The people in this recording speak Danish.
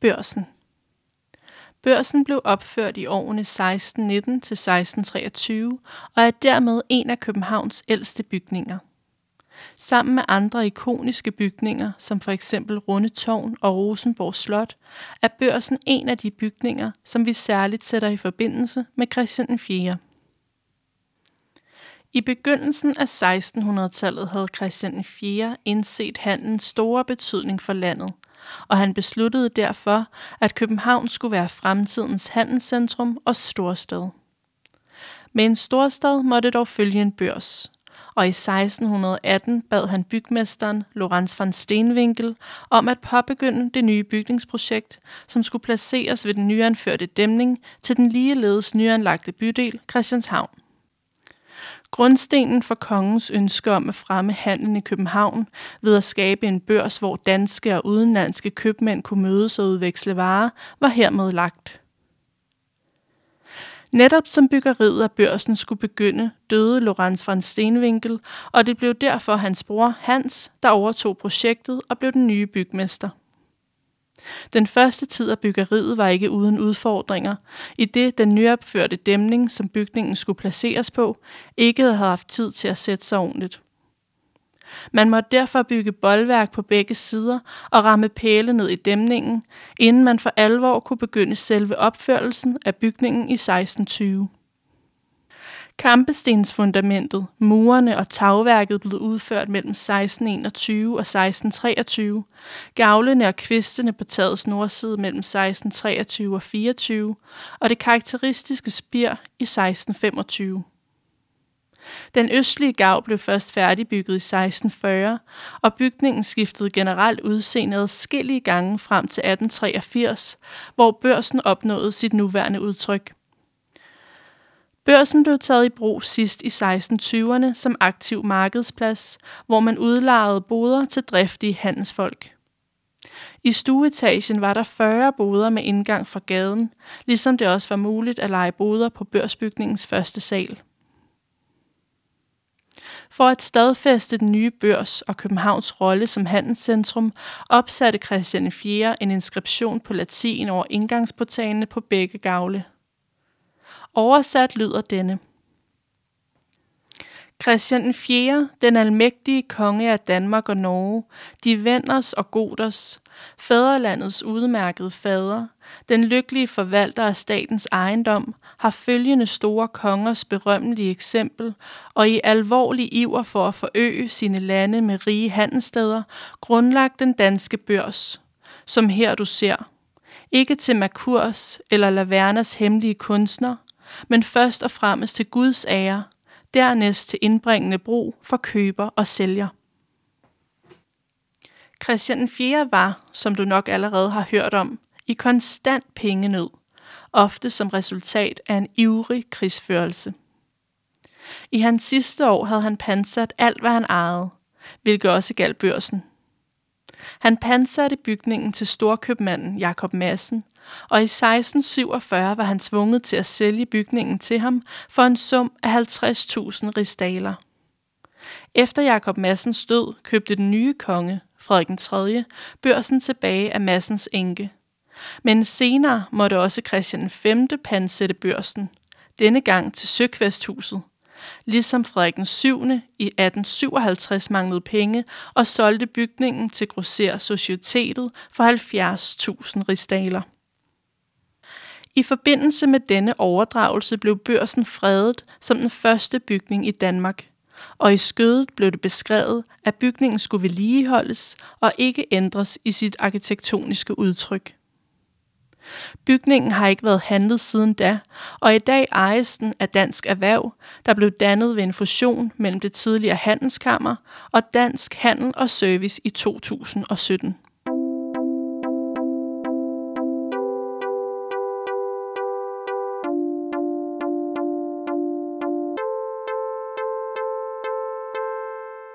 Børsen Børsen blev opført i årene 1619 til 1623 og er dermed en af Københavns ældste bygninger. Sammen med andre ikoniske bygninger som for eksempel Rundetårn og Rosenborg Slot er Børsen en af de bygninger, som vi særligt sætter i forbindelse med Christian 4. I begyndelsen af 1600-tallet havde Christian 4. indset handelens store betydning for landet, og han besluttede derfor, at København skulle være fremtidens handelscentrum og storstad. Med en storstad måtte dog følge en børs, og i 1618 bad han bygmesteren Lorenz von Steenwinkel om at påbegynde det nye bygningsprojekt, som skulle placeres ved den nyanførte dæmning til den ligeledes nyanlagte bydel Christianshavn. Grundstenen for kongens ønske om at fremme handlen i København ved at skabe en børs, hvor danske og udenlandske købmænd kunne mødes og udveksle varer, var hermed lagt. Netop som byggeriet af børsen skulle begynde, døde Lorenz van Steenwinkel, og det blev derfor hans bror Hans, der overtog projektet og blev den nye bygmester. Den første tid af byggeriet var ikke uden udfordringer, i det den nyopførte dæmning, som bygningen skulle placeres på, ikke havde haft tid til at sætte sig ordentligt. Man måtte derfor bygge boldværk på begge sider og ramme pæle ned i dæmningen, inden man for alvor kunne begynde selve opførelsen af bygningen i 1620. Kampestensfundamentet, murene og tagværket blev udført mellem 1621 og 1623, gavlene og kvistene på tagets nordside mellem 1623 og 24, og det karakteristiske spir i 1625. Den østlige gav blev først færdigbygget i 1640, og bygningen skiftede generelt udseende adskillige gange frem til 1883, hvor børsen opnåede sit nuværende udtryk. Børsen blev taget i brug sidst i 1620'erne som aktiv markedsplads, hvor man udlejede boder til driftige handelsfolk. I stueetagen var der 40 boder med indgang fra gaden, ligesom det også var muligt at lege boder på børsbygningens første sal. For at stadfæste den nye børs og Københavns rolle som handelscentrum, opsatte Christian 4. en inskription på latin over indgangsportalene på begge gavle. Oversat lyder denne. Christian 4., den almægtige konge af Danmark og Norge, de venners og goders, fædrelandets udmærkede fader, den lykkelige forvalter af statens ejendom, har følgende store kongers berømmelige eksempel, og i alvorlig iver for at forøge sine lande med rige handelssteder, grundlagt den danske børs, som her du ser. Ikke til Makurs eller Lavernas hemmelige kunstner, men først og fremmest til Guds ære, dernæst til indbringende brug for køber og sælger. Christian 4. var, som du nok allerede har hørt om, i konstant pengenød, ofte som resultat af en ivrig krigsførelse. I hans sidste år havde han pansat alt, hvad han ejede, hvilket også galt børsen. Han pansatte bygningen til storkøbmanden Jakob Madsen, og i 1647 var han tvunget til at sælge bygningen til ham for en sum af 50.000 ristaler. Efter Jakob Massens død købte den nye konge, Frederik 3., børsen tilbage af Massens enke. Men senere måtte også Christian 5. pansætte børsen, denne gang til Søkvæsthuset, ligesom Frederik 7. i 1857 manglede penge og solgte bygningen til Grosser Societetet for 70.000 ristaler. I forbindelse med denne overdragelse blev børsen fredet som den første bygning i Danmark, og i skødet blev det beskrevet, at bygningen skulle vedligeholdes og ikke ændres i sit arkitektoniske udtryk. Bygningen har ikke været handlet siden da, og i dag ejes den af Dansk Erhverv, der blev dannet ved en fusion mellem det tidligere handelskammer og Dansk Handel og Service i 2017.